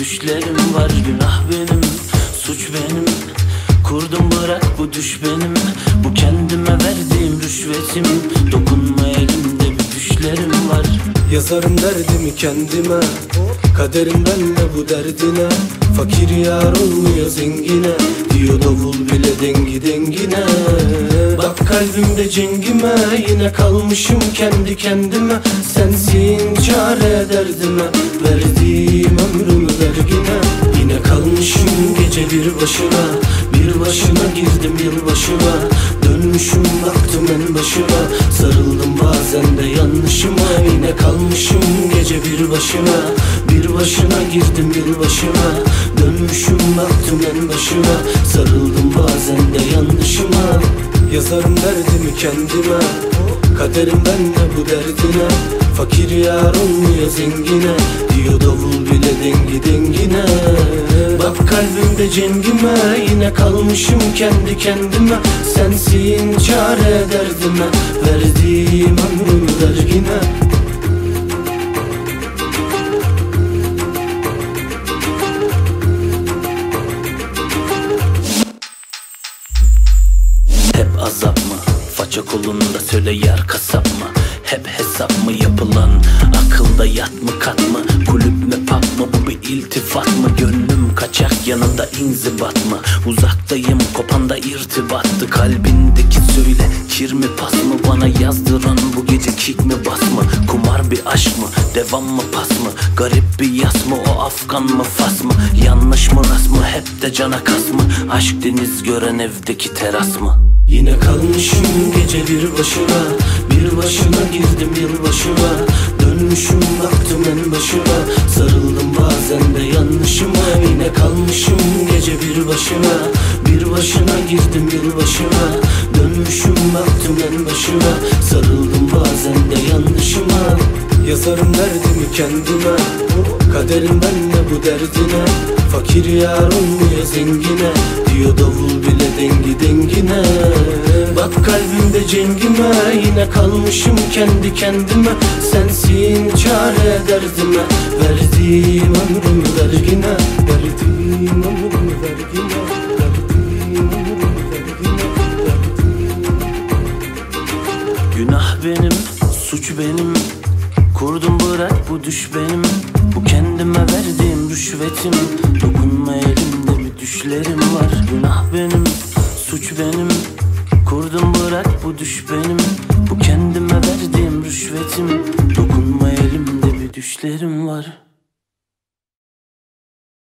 düşlerim var. Günah benim, suç benim. Kurdum bırak bu düş benim. Bu kendime verdiğim rüşvetim. Dokunma elimde bir düşlerim var. Yazarım derdimi kendime. Kaderim benle bu derdine. Fakir yar olmuyor zengine. Diyor davul bile dengi dengine. Bak kalbimde cengime Yine kalmışım kendi kendime. Sensin çare derdime. Verdiğim ömrümü vergine gece bir başına Bir başına girdim Dönmüşüm baktım en başına Sarıldım bazen de yanlışıma. Yine kalmışım gece bir başına Bir başına girdim yılbaşına Dönmüşüm baktım en başına Sarıldım bazen de yanlışıma. Yazarım derdimi kendime Kaderim benle bu derdine. Fakir yar olmuyor zengine Diyor davul bile dengi dengine Bak kalbimde cengime Yine kalmışım kendi kendime Sensin çare derdime Verdiğim ömrümü vergine Hep azap mı? Faça kolunda söyle yar kasap mı? Hep hesap mı yapılan? Akılda yat mı kat mı? Kulüp mü pap iltifat mı? Gönlüm kaçak yanında inzibat mı? Uzaktayım kopanda irtibattı Kalbindeki söyle kir mi pas mı? Bana yazdıran bu gece kick mi bas mı? Kumar bir aşk mı? Devam mı pas mı? Garip bir yas mı? O Afgan mı fas mı? Yanlış mı rast mı? Hep de cana kas mı? Aşk deniz gören evdeki teras mı? Yine kalmışım gece bir başına Bir başına girdim yılbaşına Dönmüşüm baktım en başına Sarıldım bazen de yanlışıma. Yine kalmışım gece bir başına. Bir başına girdim yılbaşına. Dönmüşüm baktım en başına. Sarıldım bazen de yanlışıma. Yazarım derdimi kendime. Kaderim benle bu derdine. Fakir yar olmuyor zengine. Diyor davul bile dengi dengine Bak kalbimde cengime Yine kalmışım kendi kendime. Sensin çare derdime Verdiğim ömrümü vergine Verdiğim ömrümü vergine Günah benim, suç benim. Kurdum bırak bu düş benim. Bu kendime verdiğim rüşvetim. Dokunma elimde bir düşlerim var. Günah benim, suç benim Kurdum bırak bu düş benim Bu kendime verdiğim rüşvetim. Dokunma elimde bir düşlerim var